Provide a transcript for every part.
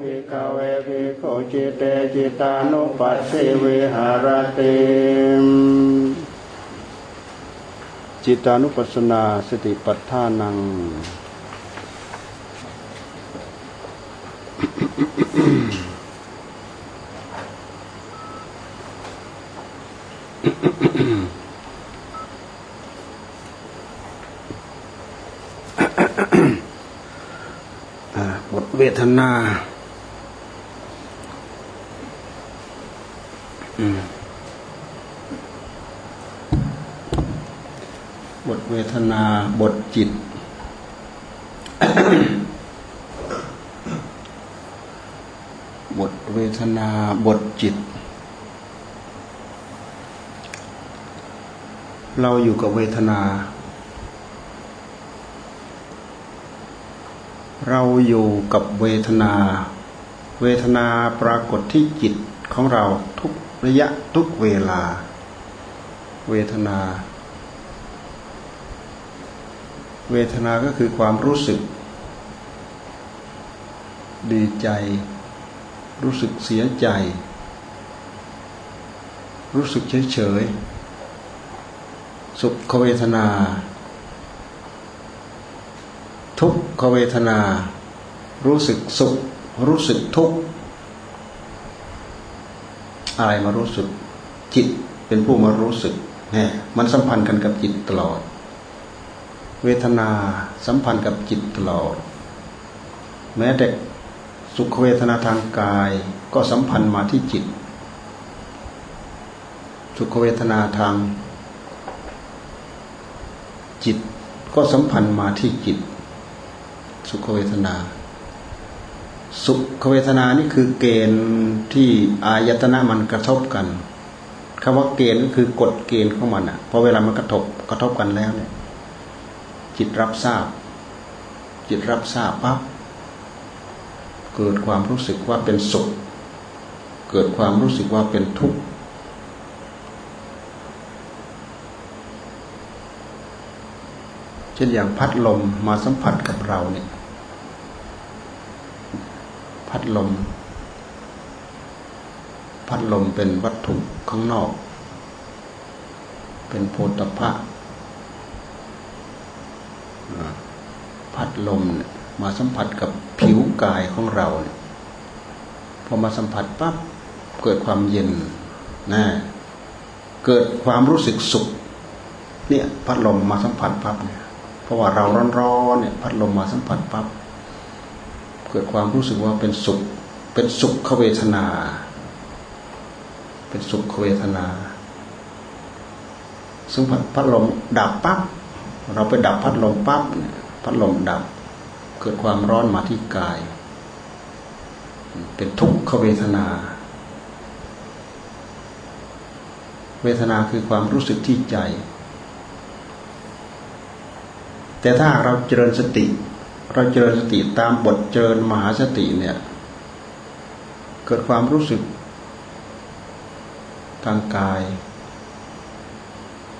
ภิกเวภิกขุจิตเตจิตานุปัสสิวิหารติจิตานุปัสสนาสติปัฏฐานัง บทเวทนา บทเวทนาบทจิต บทเวทนาบทจิต เราอยู่กับเวทนา เราอยู่กับเวทนา เวทนาปรากฏที่จิตของเรา ระยะทุกเวลา เวทนา เวทนาก็คือความรู้สึก ดีใจ รู้สึกเสียใจ รู้สึกเฉยเฉยสุขเวทนา ทุกขเวทนา รู้สึกสุข รู้สึกทุกข์ อะไรมารู้สึก จิตเป็นผู้มารู้สึกเนี่ยมันสัมพันธ์กันกับจิตตลอด เวทนาสัมพันธ์กับจิตตลอด แม้แต่สุขเวทนาทางกายก็สัมพันธ์มาที่จิต สุขเวทนาทาง จิตก็สัมพันธ์มาที่จิต สุขเวทนา สุขเวทนานี่คือเกณฑ์ที่อายตนะมันกระทบกันคำว่าเกณฑ์ก็คือกฎเกณฑ์ของมันอะพอเวลามันกระทบกระทบกันแล้วเนี่ย จิตรับทราบ จิตรับทราบปั๊บเกิดความรู้สึกว่าเป็นสุข เกิดความรู้สึกว่าเป็นทุกข์เช่นอย่างพัดลมมาสัมผัสกับเราเนี่ย ลม พัดลมเป็นวัตถุข้างนอก เป็นโพธพะพัดลมมาสัมผัสกับผิวกายของเราเนี่ยพอมาสัมผัสปั๊บเกิดความเย็นนะเกิดความรู้สึกสุข เนี่ย พัดลมมาสัมผัสปั๊บเนี่ยเพราะว่าเราร้อนๆเนี่ย พัดลมมาสัมผัสปั๊บ เกิดความรู้สึกว่าเป็นสุข เป็นสุขเวทนา เป็นสุขเวทนา ซึ่งพัดลมดับปั๊บเราไปดับพัดลมปั๊บเนี่ยพัดลมดับ เกิดความร้อนมาที่กาย เป็นทุกขเวทนา เวทนาคือความรู้สึกที่ใจ แต่ถ้าเราเจริญสติ เราเจริญสติตามบทเจริญมหาสติเนี่ย เกิดความรู้สึกทางกาย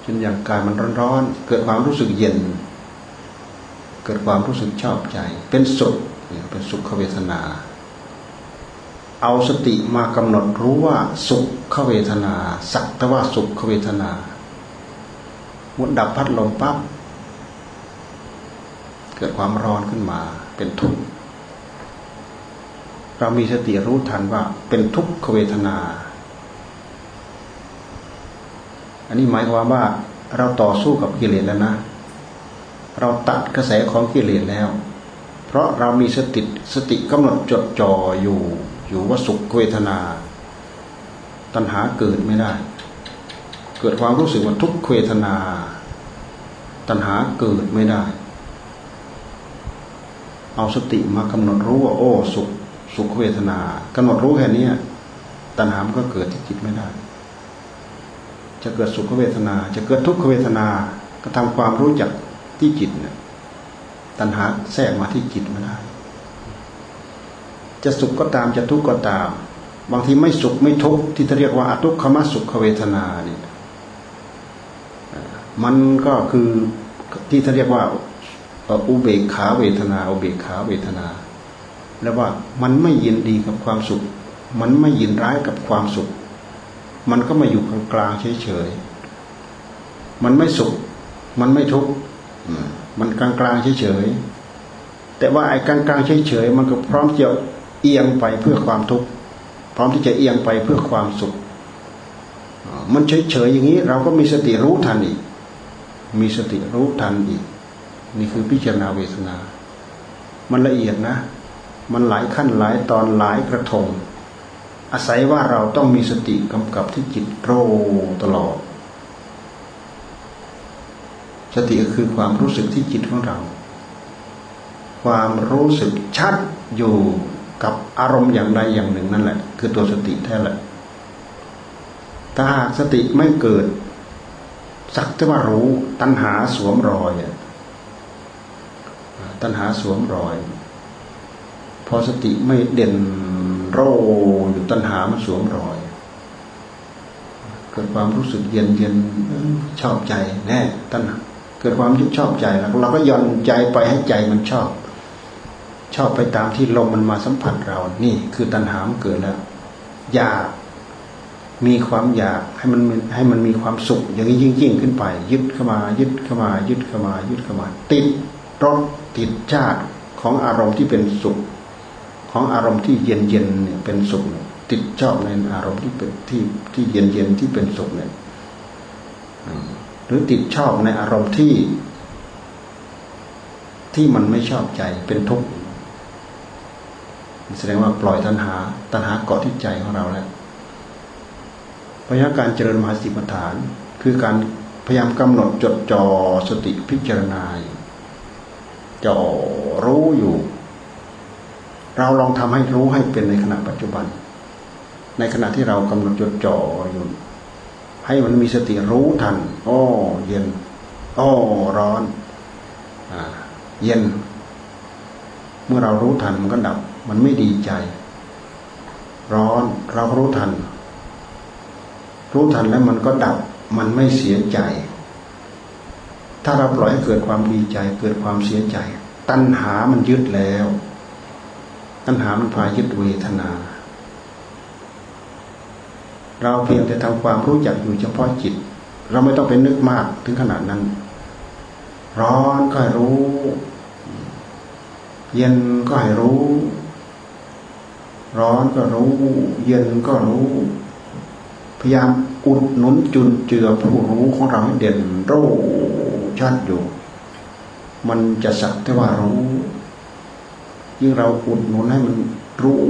เช่นอย่างกายมันร้อนๆเกิดความรู้สึกเย็น เกิดความรู้สึกชอบใจ เป็นสุขเป็นสุขเวทนา เอาสติมากำหนดรู้ว่าสุขเวทนา สักแต่ว่าสุขเวทนามุดดับพัดลมปั๊บ เกิดความร้อนขึ้นมา เป็นทุกข์เรามีสติรู้ทันว่าเป็นทุกขเวทนา อันนี้หมายความว่าเราต่อสู้กับกิเลสแล้วนะ เราตัดกระแสของกิเลสแล้ว เพราะเรามีสติสติกำหนดจดจ่ออยู่อยู่ว่าสุขเวทนา ตัณหาเกิดไม่ได้ เกิดความรู้สึกว่าทุกขเวทนา ตัณหาเกิดไม่ได้ เอาสติมากำหนดรู้ว่าโอ้สุขสุขเวทนากำหนดรู้แค่นี้ตัณหามก็เกิดที่จิตไม่ได้ จะเกิดสุขเวทนา จะเกิดทุกขเวทนา ก็ทำความรู้จักที่จิตเนี่ยตัณหาแทรกมาที่จิตไม่ได้ จะสุขก็ตามจะทุกข์ก็ตาม บางทีไม่สุขไม่ทุกข์ที่เรียกว่าอทุกขมสุขเวทนาเนี่ยมันก็คือที่เขาเรียกว่า อุเบกขาเวทนาอุเบกขาเวทนา แล้วว่ามันไม่ยินดีกับความสุข มันไม่ยินร้ายกับความสุข มันก็มาอยู่กลางกลางเฉยๆมันไม่สุข มันไม่ทุกข์มันกลางกลางเฉยๆแต่ว่าไอ้กลางกลางเฉยๆมันก็พร้อมจะเอียงไปเพื่อความทุกข์พร้อมที่จะเอียงไปเพื่อความสุขมันเฉยๆอย่างนี้ เราก็มีสติรู้ทันอีก มีสติรู้ทันอีก นี่คือพิจารณาเวทนา มันละเอียดนะ มันหลายขั้นหลายตอนหลายกระทง อาศัยว่าเราต้องมีสติกำกับที่จิตโรตลอด สติก็คือความรู้สึกที่จิตของเรา ความรู้สึกชัดอยู่กับอารมณ์อย่างใดอย่างหนึ่งนั่นแหละ คือตัวสติแท้แหละถ้าหากสติไม่เกิดสักแต่ว่ารู้ตัณหาสวมรอย ตัณหาสวมรอย พอสติไม่เด่นโรอยู่ตัณหามันสวมรอย เกิดความรู้สึกเย็นเย็นชอบใจแน่ตัณหาเกิดความยึดชอบใจแล้วเราก็ย่อนใจไปให้ใจมันชอบ ชอบไปตามที่ลมมันมาสัมผัสเรา นี่คือตัณหามันเกิดแล้ว อยากมีความอยากให้มันให้มันมีความสุข อย่างนี้ยิ่งยิ่งขึ้นไป ยึดเข้ามา ยึดเข้ามา ยึดเข้ามา ยึดเข้ามา ติดรส ติดชาติของอารมณ์ที่เป็นสุข ของอารมณ์ที่เย็นเย็นเนี่ยเป็นสุขติดชอบในอารมณ์ที่เป็นที่ที่เย็นเย็นที่เป็นสุขเนี่ยหรือติดชอบในอารมณ์ที่ ที่มันไม่ชอบใจเป็นทุกข์แสดงว่าปล่อยตัณหา ตัณหาเกาะที่ใจของเราแล้วพยาการเจริญมหาสติปัฏฐาน คือการพยายามกำหนดจดจ่อสติพิจารณา จ่อรู้อยู่ เราลองทำให้รู้ให้เป็นในขณะปัจจุบัน ในขณะที่เรากำหนดจดจ่ออยู่ ให้มันมีสติรู้ทันอ้อเย็นอ้อร้อนอเย็น เมื่อเรารู้ทันมันก็ดับ มันไม่ดีใจ ร้อนเรารู้ทัน รู้ทันแล้วมันก็ดับ มันไม่เสียใจ ถ้าเราปล่อยให้เกิดความดีใจ เกิดความเสียใจ ตัณหามันยึดแล้ว ตัณหามันพายึดเวทนา เราเพียงแต่ทำความรู้จักอยู่เฉพาะจิต เราไม่ต้องเป็นนึกมากถึงขนาดนั้น ร้อนก็ให้รู้ เย็นก็ให้รู้ ร้อนก็รู้ เย็นก็รู้ พยายามอุดหนุนจุนเจือผู้รู้ของเราให้เด่นโร ชัดอยู่ มันจะสักแต่ว่ารู้ยิ่งเราอุดหนุนให้มันรู้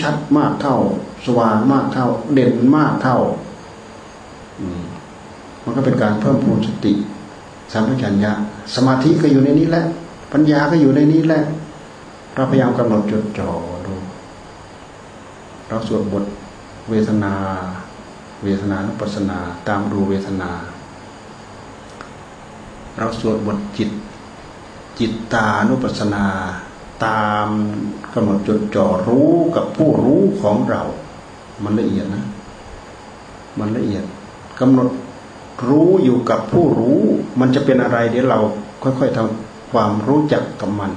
ชัดมากเท่า สว่างมากเท่า เด่นมากเท่ามันก็เป็นการเพิ่มพูนสติสัมปชัญญะสมาธิก็อยู่ในนี้แหละ ปัญญาก็อยู่ในนี้แหละ เราพยายามกำหนดจดจ่อดูเราสวดบทเวทนา เวทนานุปัสนา ตามดูเวทนา เราสวดบทจิต จิตตานุปัสสนา ตามกำหนดจดจ่อรู้กับผู้รู้ของเรา มันละเอียดนะ มันละเอียดกำหนดรู้อยู่กับผู้รู้ มันจะเป็นอะไรเดี๋ยวเราค่อยๆทำความรู้จักกับมัน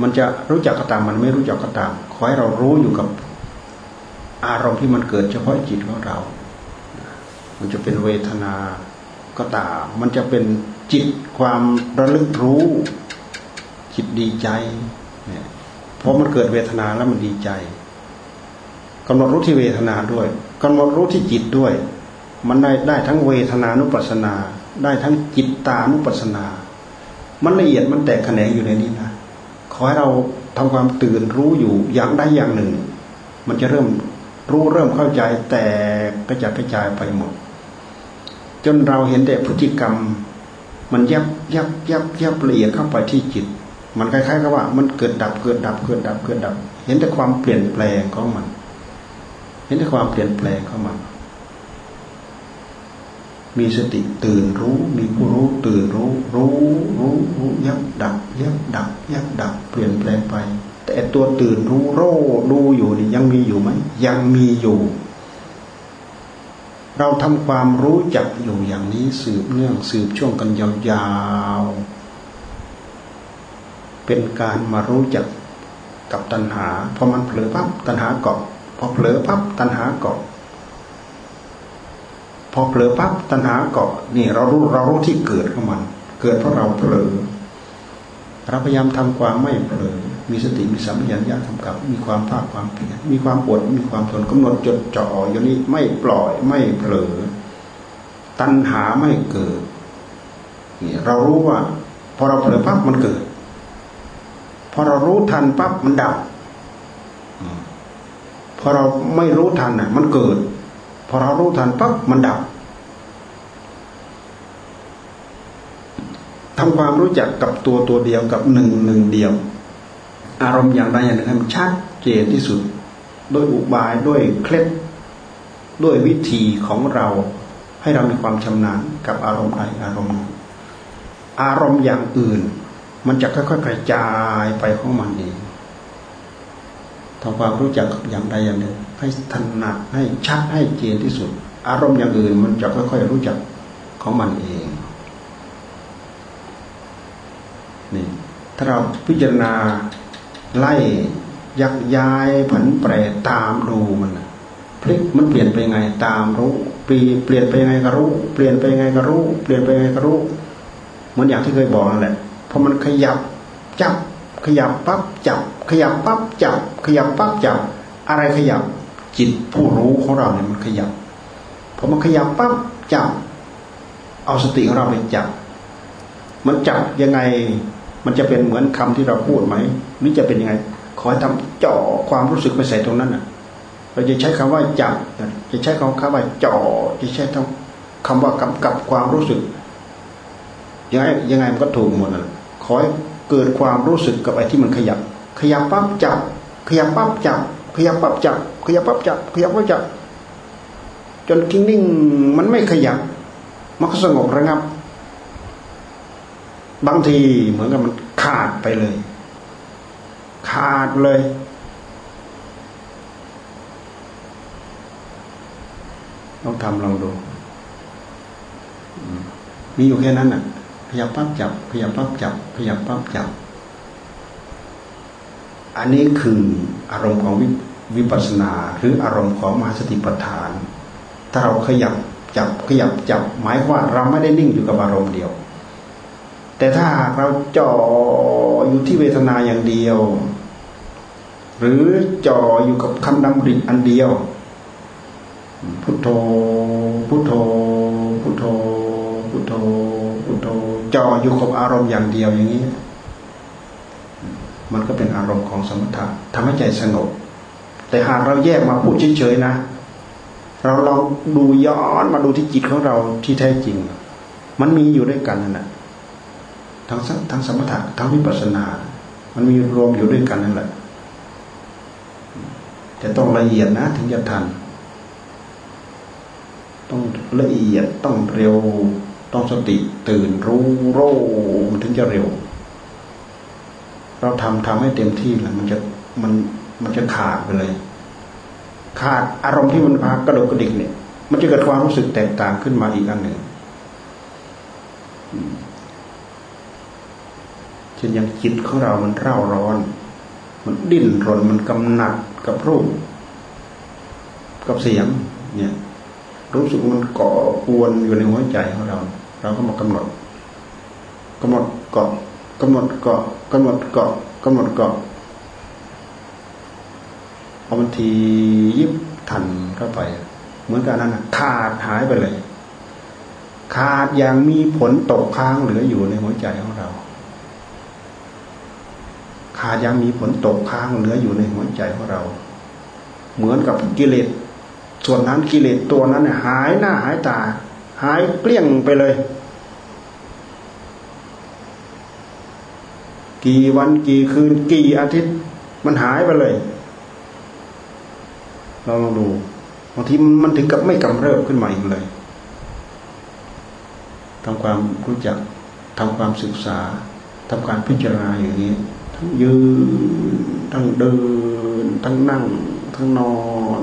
มันจะรู้จักก็ตามมันไม่รู้จักก็ตาม ขอให้เรารู้อยู่กับอารมณ์ที่มันเกิดเฉพาะจิตของเรา มันจะเป็นเวทนา ก็ตาม มันจะเป็นจิตความระลึกรู้ จิตดีใจเนี่ยเพราะมันเกิดเวทนาแล้วมันดีใจกำหนดรู้ที่เวทนาด้วยกำหนดรู้ที่จิตด้วย มันได้ได้ทั้งเวทนานุปัสนา ได้ทั้งจิตตานุปัสนา มันละเอียดมันแตกแขนงอยู่ในนี้นะขอให้เราทำความตื่นรู้อยู่อย่างใดอย่างหนึ่ง มันจะเริ่มรู้เริ่มเข้าใจแต่กระจัดกระจายไปหมด จนเราเห็นแต่พฤติกรรม มันยับยับยับยับละเอียดเข้าไปที่จิต มันคล้ายๆกับว่า มันเกิดดับเกิดดับเกิดดับเกิดดับ เห็นแต่ความเปลี่ยนแปลงของมัน เห็นแต่ความเปลี่ยนแปลงของมัน มีสติตื่นรู้ มีผู้รู้ตื่นรู้ รู้รู้รู้ยับดับยับดับยับดับ เปลี่ยนแปลงไป แต่ตัวตื่นรู้โรดูอยู่นี่ยังมีอยู่ไหมยังมีอยู่ เราทำความรู้จักอยู่อย่างนี้สืบเนื่องสืบช่วงกันยาวๆ เป็นการมารู้จักกับตัณหา พอมันเผลอปั๊บตัณหาเกาะ พอเผลอปั๊บตัณหาเกาะ พอเผลอปั๊บตัณหาเกาะ นี่เรารู้เรารู้ที่เกิดของมัน เกิดเพราะเราเผลอ เราพยายามทำความไม่เผลอ มีสติมีสัมผัสญาทำกับ มีความภาคความเพียรมีความอดมีความทนกำหนดจดจ่ออย่างนี้ไม่ปล่อยไม่เผลอตัณหาไม่เกิดนี่เรารู้ว่า พอเราเผลอปั๊บมันเกิด พอเรารู้ทันปั๊บมันดับพอเราไม่รู้ทันน่ะ มันเกิด พอเรารู้ทันปั๊บมันดับทำความรู้จักกับตัวตัวเดียวกับหนึ่งหนึ่งเดียว อารมณ์อย่างใดอย่างหนึ่งให้มันชัดเจนที่สุด ด้วยอุบายด้วยเคล็ดด้วยวิธีของเราให้เรามีความชำนาญกับอารมณ์ใดอารมณ์หนึ่งอารมณ์อย่างอื่น มันจะค่อยๆกระจายไปของมันเองทำความรู้จักอย่างใดอย่างหนึ่งให้ถนัดให้ชัดให้เจนที่สุด อารมณ์อย่างอื่นมันจะค่อย ๆ รู้จักของมันเองนี่ถ้าเราพิจารณา ไล่ยักย้ายผันแปรตามดูมันพลิกมันเปลี่ยนไปไงตามรู้ปีเปลี่ยนไปไงก็รู้ เปลี่ยนไปไงก็รู้ เปลี่ยนไปไงก็รู้เหมือนอย่างที่เคยบอกนั่นแหละพอมันขยับจับ ขยับปั๊บจับ ขยับปั๊บจับ ขยับปั๊บจับ อะไรขยับจิตผู้รู้ของเราเนี่ยมันขยับพอมันขยับปั๊บจับ เอาสติของเราไปจับ มันจับยังไง มันจะเป็นเหมือนคำที่เราพูดไหมหรือจะเป็นยังไง ขอให้ทำเจาะความรู้สึกไปใส่ตรงนั้นน่ะ เราจะใช้คำว่าจับจะใช้คำคำว่าเจ่อจะใช้คำว่ากำกับความรู้สึกยังไงยังไงมันก็ถูกหมดนะขอให้เกิดความรู้สึกกับไอ้ที่มันขยับ ขยับปั๊บจับ ขยับปั๊บจับ ขยับปั๊บจับ ขยับปั๊บจับ ขยับปั๊บจับ จนนิ่งมันไม่ขยับมันก็สงบระงับ บางทีเหมือนกับมันขาดไปเลย ขาดเลยลองทำลองดูมีอยู่แค่นั้นน่ะ ขยับปั๊บจับ ขยับปั๊บจับ ขยับปั๊บจับ อันนี้คืออารมณ์ของวิปัสสนาหรืออารมณ์ของมหาสติปัฏฐาน ถ้าเราขยับจับขยับจับ หมายว่าเราไม่ได้นิ่งอยู่กับอารมณ์เดียว แต่ถ้าเราจ่ออยู่ที่เวทนาอย่างเดียว หรือจ่ออยู่กับคำดำริอันเดียว พุทโธ พุทโธ พุทโธ พุทโธ พุทโธ จ่ออยู่กับอารมณ์อย่างเดียวอย่างนี้ มันก็เป็นอารมณ์ของสมถะทำให้ใจสงบ แต่หากเราแยกมาพูดเฉยๆนะ เราลองดูย้อนมาดูที่จิตของเราที่แท้จริง มันมีอยู่ด้วยกันนั่นแหละ ทั้งทั้งสมถะทั้งวิปัสสนา มันมีรวมอยู่ด้วยกันนั่นแหละแต่ต้องละเอียดนะถึงจะทัน ต้องละเอียดต้องเร็ว ต้องสติตื่นรู้โร่มันถึงจะเร็ว เราทำทำให้เต็มที่แล้วมันจะมันมันจะขาดไปเลย ขาดอารมณ์ที่มันพากระดดกระดิกเนี่ย มันจะเกิดความรู้สึกแตกต่างขึ้นมาอีกอันหนึ่ง ช่นอย่างจิตของเรามันเร่าร้อน มันดิ้นรนมันกำหนัดกับรูป กับเสียง เนี่ยรู้สึกมันเกาะกวนอยู่ในหัวใจของเรา เราก็มากำหนดกำหนดเกาะกำหนดเกาะกำหนดเกาะกำหนดเกาะพอมันทียิบทันเข้าไป เหมือนกันนั้นขาดหายไปเลย ขาดอย่างมีผลตกค้างเหลืออยู่ในหัวใจของเรา ขายังมีผลตกค้างเหลืออยู่ในหัวใจของเรา เหมือนกับกิเลสส่วนนั้นกิเลสตัวนั้นหายหน้าหายตา หายเกลี้ยงไปเลย กี่วันกี่คืน กี่อาทิตย์ มันหายไปเลย เราลองดูบางทีมันถึงกับไม่กำเริบขึ้นมาอีกเลยทำความรู้จักทำความศึกษาทำการพิจารณาอย่างนี้ ยืน ทั้งเดิน ทั้งนั่ง ทั้งนอน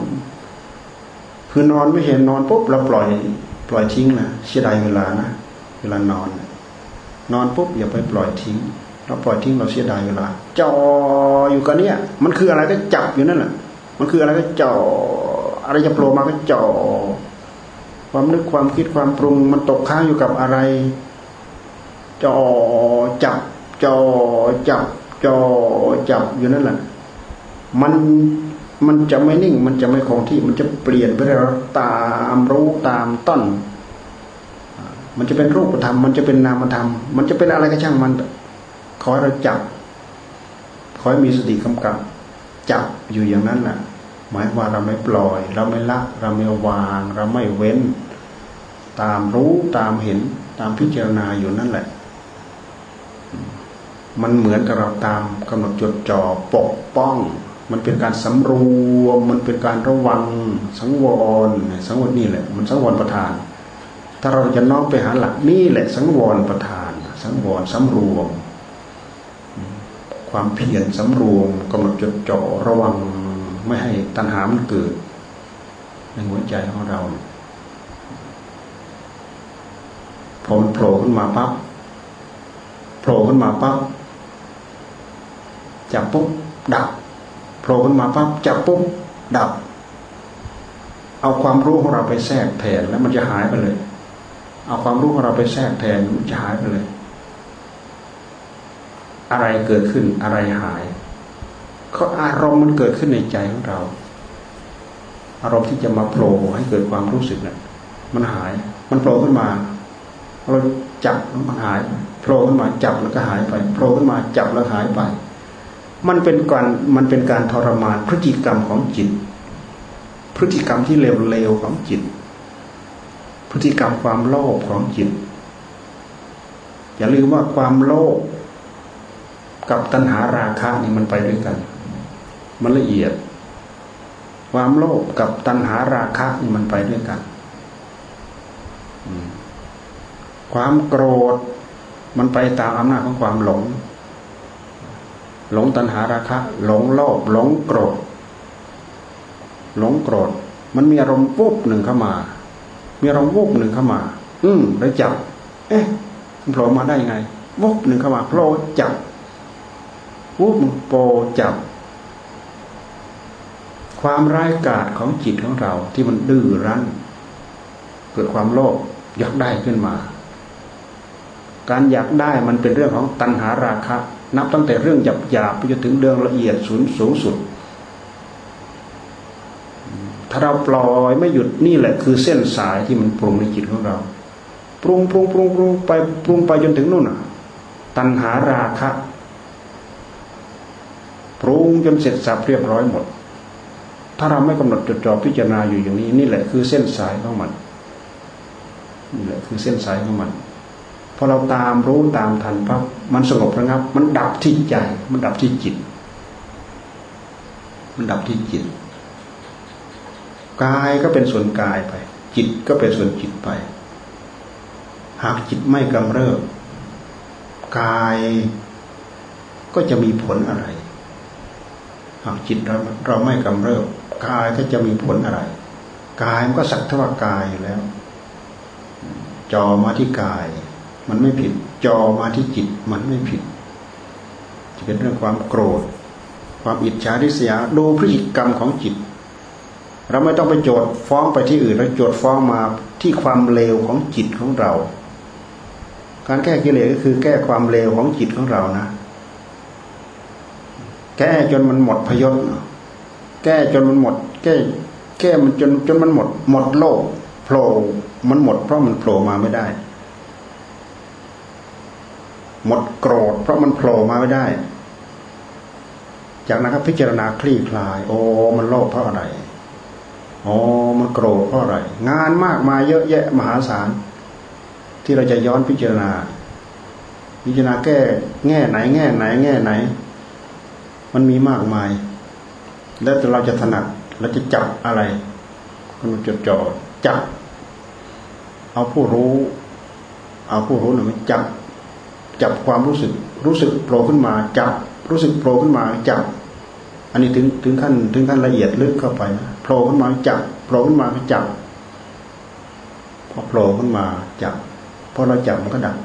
คือนอนไม่เห็นนอนปุ๊บเราปล่อย ปล่อยทิ้งนะเสียดายเวลานะเวลานอน นอนปุ๊บอย่าไปปล่อยทิ้ง เราปล่อยทิ้งเราเสียดายเวลาจ่ออยู่กับเนี้ยมันคืออะไรก็จับอยู่นั่นแหละมันคืออะไรก็จ่ออะไรจะโผล่มาก็จ่อความนึกความคิดความปรุง มันตกค้างอยู่กับอะไรจ่อจับจ่อจับ จอจับอยู่นั่นแหละมันมันจะไม่นิ่ง มันจะไม่คงที่มันจะเปลี่ยนไปแล้วตามรู้ตามต้น มันจะเป็นรูปธรรม มันจะเป็นนามธรรม มันจะเป็นอะไรก็ช่างมันขอให้เราจับขอให้มีสติกำกับ จับอยู่อย่างนั้นแหละหมายว่าเราไม่ปล่อย เราไม่ละ เราไม่วาง เราไม่เว้น ตามรู้ตามเห็นตามพิจารณาอยู่นั่นแหละ มันเหมือนกับเราตามกำหนดจดจ่อปกป้อง มันเป็นการสำรวม มันเป็นการระวัง สังวร สังวรนี่แหละ มันสังวรประทาน ถ้าเราจะน้อมไปหาหลักนี่แหละ สังวรประทาน สังวรสำรวม ความเพียรสำรวมกำหนดจดจ่อระวังไม่ให้ตัณหามันเกิด ในหัวใจของเราพอมันโผล่ขึ้นมาปั๊บโผล่ขึ้นมาปั๊บ จับปุ๊บดับโผล่ขึ้นมาปั๊บจับปุ๊บดับ เอาความรู้ของเราไปแทรกแทนแล้วมันจะหายไปเลย เอาความรู้ของเราไปแทรกแทนมันจะหายไปเลย อะไรเกิดขึ้นอะไรหาย ก็อารมณ์มันเกิดขึ้นในใจของเรา อารมณ์ที่จะมาโผล่ให้เกิดความรู้สึกนั้นมันหาย มันโผล่ขึ้นมา เราจับมันหาย โผล่ขึ้นมาจับแล้วก็หายไป โผล่ขึ้นมาจับแล้วหายไป มันเป็นการมันเป็นการทรมานพฤติกรรมของจิต พฤติกรรมที่เลวๆของจิต พฤติกรรมความโลภของจิต อย่าลืมว่าความโลภกับตัณหาราคะนี่มันไปด้วยกัน มันละเอียด ความโลภกับตัณหาราคะนี่มันไปด้วยกัน ความโกรธมันไปตามอำนาจของความหลง หลงตัณหาราคะ หลงโลภหลงโกรธหลงโกรธ มันมีอารมณ์ปุ๊บหนึ่งเข้ามา มีอารมณ์ปุ๊บหนึ่งเข้ามา อืมแล้วจับ เอ๊ะโผล่มาได้ยังไงวุบหนึ่งเข้ามาโผล่จับปุ๊บโปจับ ความร้ายกาจของจิตของเราที่มันดื้อรั้น เกิดความโลภอยากได้ขึ้นมา การอยากได้มันเป็นเรื่องของตัณหาราคะ นับตั้งแต่เรื่องหยาบหยาบไปจนถึงเรื่องละเอียดสูงสูงสุด ถ้าเราปล่อยไม่หยุดนี่แหละ คือเส้นสายที่มันปรุงในจิตของเรา ปรุงปรุงปรุงปรุงไปปรุงไปจนถึงนู่นน่ะ ตัณหาราคะปรุงจนเสร็จสับเรียบร้อยหมด ถ้าเราไม่กำหนดจดจ่อพิจารณาอยู่อย่างนี้ นี่แหละคือเส้นสายของมันนี่แหละคือเส้นสายของมัน พอเราตามรู้ตามทันปั๊บมันสงบระงับ มันดับที่ใจ มันดับที่จิต มันดับที่จิตกายก็เป็นส่วนกายไป จิตก็เป็นส่วนจิตไป หากจิตไม่กำเริบกายก็จะมีผลอะไร หากจิตเราเราไม่กำเริบกายก็จะมีผลอะไรกายมันก็สักทว่ากายอยู่แล้ว จอมาที่กาย มันไม่ผิดจอมาที่จิตมันไม่ผิด จะเป็นเรื่องความโกรธ ความอิจฉาริษยาดูพฤติกรรมของจิต เราไม่ต้องไปโจทย์ฟ้องไปที่อื่นเราโจทย์ฟ้องมาที่ความเลวของจิตของเรา การแก้กิเลสก็คือ แก้ความเลวของจิตของเรานะ แก้จนมันหมดพยศแก้จนมันหมด แก้แก้มันจนจนมันหมด หมดโลกโผล่มันหมดเพราะมันโผล่มาไม่ได้ หมดโกรธ เพราะมันโผล่มาไม่ได้ จากนั้นก็พิจารณาคลี่คลาย โอ้มันโลภเพราะอะไรโอ้มันโกรธเพราะอะไร งานมากมายเยอะแยะมหาศาล ที่เราจะย้อนพิจารณา พิจารณาแก้แง่ไหน แง่ไหน แง่ไหน มันมีมากมาย แล้วเราจะถนัดเราจะจับอะไรมันจดจ่อจับเอาผู้รู้ เอาผู้รู้หนึ่งจับ จับความรู้สึกรู้สึกโผล่ขึ้นมาจับรู้สึกโผล่ขึ้นมาจับ อันนี้ถึงถึงขั้นถึงขั้นละเอียดลึกเข้าไปโผล่ขึ้นมาจับโผล่ขึ้นมาจับพอโผล่ขึ้นมาจับพอเราจับมันก็ดับ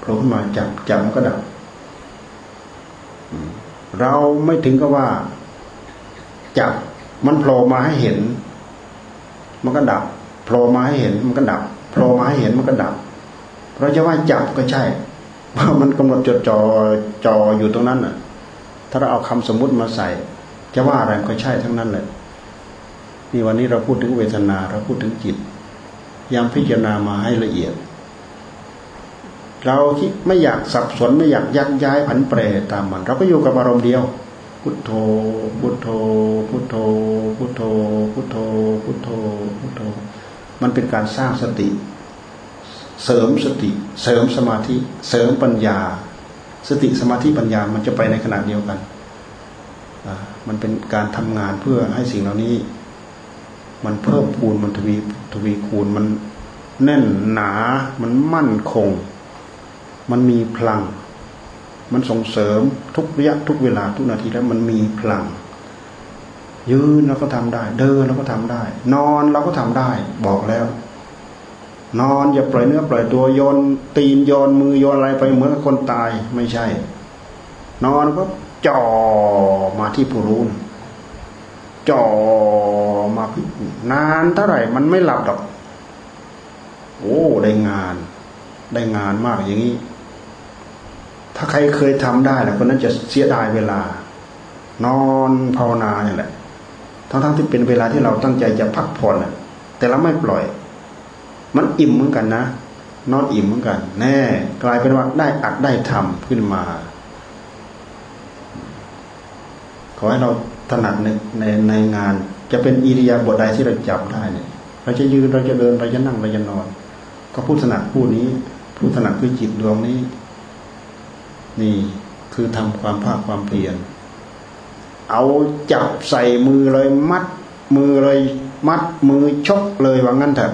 โผล่ขึ้นมาจับจับมันก็ดับเราไม่ถึงกับว่า จับมันโผล่มาให้เห็น มันก็ดับโผล่มาให้เห็นมันก็ดับโผล่มาให้เห็นมันก็ดับ เราจะว่าจับก็ใช่ มันกำหนดจดจอจออยู่ตรงนั้นน่ะ ถ้าเราเอาคำสมมุติมาใส่ จะว่าอะไรก็ใช่ทั้งนั้นเลยนี่วันนี้เราพูดถึงเวทนาเราพูดถึงจิตยังพิจารณามาให้ละเอียด เราคิดไม่อยากสับสนไม่อยากยักย้ายผันเปรตามมัน เราก็อยู่กับอารมณ์เดียว พุทโธ พุทโธ พุทโธ พุทโธ พุทโธ พุทโธ พุทโธ มันเป็นการสร้างสติ เสริมสติ เสริมสมาธิ เสริมปัญญา สติสมาธิปัญญามันจะไปในขณะเดียวกันมันเป็นการทำงานเพื่อให้สิ่งเหล่านี้ มันเพิ่มพูนมันทวีทวีคูณมันแน่นหนา มันมั่นคง มันมีพลัง มันส่งเสริมทุกระยะทุกเวลาทุกนาทีแล้วมันมีพลัง ยืนเราก็ทำได้ เดินเราก็ทำได้ นอนเราก็ทำได้ บอกแล้ว นอนอย่าปล่อยเนื้อปล่อยตัวโยนตีนโยนมือโยนอะไรไปเหมือนกับคนตายไม่ใช่ นอนก็จ่อมาที่ผู้รู้จ่อมานานเท่าไหร่มันไม่หลับดอก โอ้ได้งาน ได้งานมากอย่างนี้ ถ้าใครเคยทำได้แล้วคนนั้นจะเสียดายเวลา นอนภาวนาเนี่ยแหละทั้งๆที่เป็นเวลาที่เราตั้งใจจะพักผ่อนแต่เราไม่ปล่อย มันอิ่มเหมือนกันนะนอนอิ่มเหมือนกัน แน่ กลายเป็นว่าได้อัดได้ทำขึ้นมา ขอให้เราถนัดในในในงาน จะเป็นอิริยาบถใดที่เราจับได้เนี่ยเราจะยืนเราจะเดินเราจะนั่งเราจะนอน ก็ผู้ถนัดผู้นี้ ผู้ถนัดคือจิตดวงนี้ นี่คือทำความภาคความเพียรเอาจับใส่มือเลยมัด มือเลย มัดมือชกเลยว่างั้นเถอะ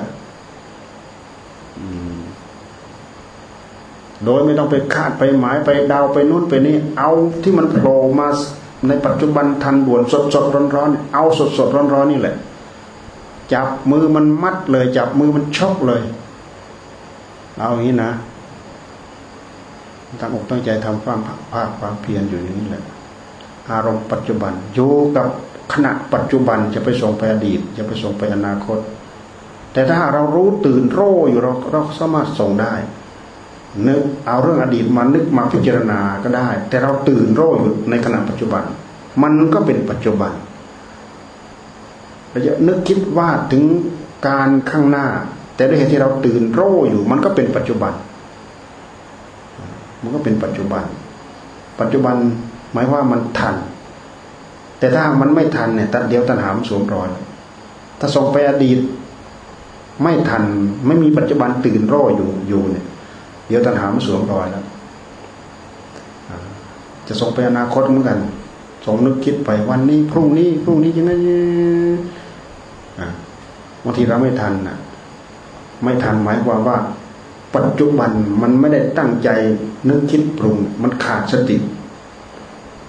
โดยไม่ต้องไปคาดไปหมายไปดาวไปนู่นไปนี่เอาที่มันโผล่มาในปัจจุบันทันด่วนสดสดร้อนร้อนเอาสดสดร้อนร้อนนี่แหละ จับมือมันมัดเลย จับมือมันชกเลย เอาอย่างนี้นะตั้งอกตั้งใจทำความภาคความเพียรอยู่นี้แหละ อารมณ์ปัจจุบันอยู่กับขณะปัจจุบันจะไปส่งไปอดีต จะไปส่งไปอนาคต แต่ถ้าเรารู้ตื่นโร่อยู่เราเราสามารถส่งได้ นึกเอาเรื่องอดีตมานึกมาพิจารณาก็ได้ แต่เราตื่นรู้อยู่ในขณะปัจจุบัน มันก็เป็นปัจจุบันเราจะนึกคิดว่าถึงการข้างหน้า แต่ด้วยเหตุที่เราตื่นรู้อยู่ มันก็เป็นปัจจุบัน มันก็เป็นปัจจุบัน ปัจจุบันหมายว่ามันทัน แต่ถ้ามันไม่ทันเนี่ยตัดเดียวตันหามสวมรอยถ้าส่งไปอดีต ไม่ทันไม่มีปัจจุบันตื่นรู้อยู่อยู่เนี่ย เดี๋ยวตัณหามันสวมรอยแล้วจะส่งไปอนาคตเหมือนกันส่งนึกคิดไปวันนี้ พรุ่งนี้พรุ่งนี้ยังไงบางทีเราไม่ทันนะไม่ทันหมายความว่า ปัจจุบันมันไม่ได้ตั้งใจนึกคิดปรุง มันขาดสติ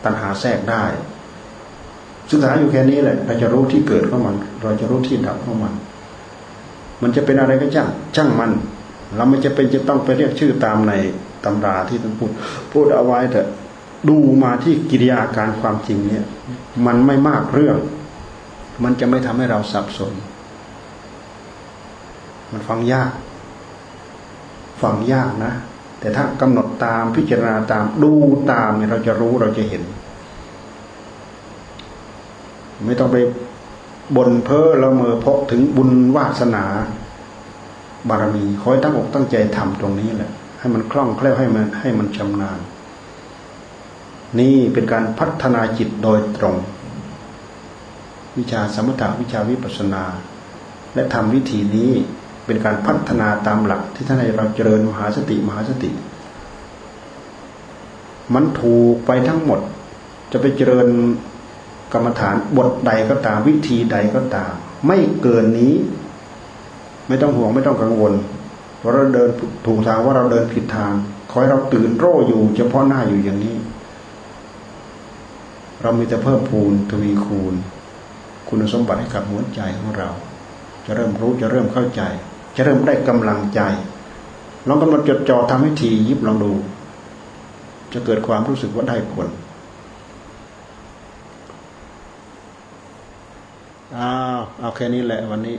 ตัณหาแทรกได้ ศึกษาอยู่แค่นี้แหละ เราจะรู้ที่เกิดของมัน เราจะรู้ที่ดับของมัน มันจะเป็นอะไรก็ช่างช่างมัน เราไม่จะเป็นจะต้องไปเรียกชื่อตามในตำราที่ท่านพูด พูดเอาไว้แต่ดูมาที่กิริยาการความจริงเนี่ย มันไม่มากเรื่อง มันจะไม่ทำให้เราสับสน มันฟังยาก ฟังยากนะ แต่ถ้ากำหนดตามพิจารณาตามดูตามเนี่ยเราจะรู้เราจะเห็น ไม่ต้องไปบนเพ้อละเมอพกถึงบุญวาสนา บารมีคอยตั้งอกตั้งใจทำตรงนี้แหละ ให้มันคล่องแคล่วให้มันให้มันชำนาญ นี่เป็นการพัฒนาจิตโดยตรง วิชาสมถะวิชาวิปัสนา และทำวิธีนี้เป็นการพัฒนาตามหลักที่ท่านให้เราเจริญมหาสติมหาสติ มันถูกไปทั้งหมด จะไปเจริญกรรมฐานบทใดก็ตามวิธีใดก็ตาม ไม่เกินนี้ ไม่ต้องห่วงไม่ต้องกังวลว่าเราเดินถูกทางว่าเราเดินผิดทางขอให้เราตื่นโร่อยู่ เฉพาะหน้าอยู่อย่างนี้ เรามีแต่เพิ่มพูนทวีคูณ คุณสมบัติให้กับหัวใจของเรา จะเริ่มรู้จะเริ่มเข้าใจ จะเริ่มได้กำลังใจลองกำหนดจดจ่อทำให้ทียิบลองดู จะเกิดความรู้สึกว่าได้ผลอ้าวเอาแค่นี้แหละวันนี้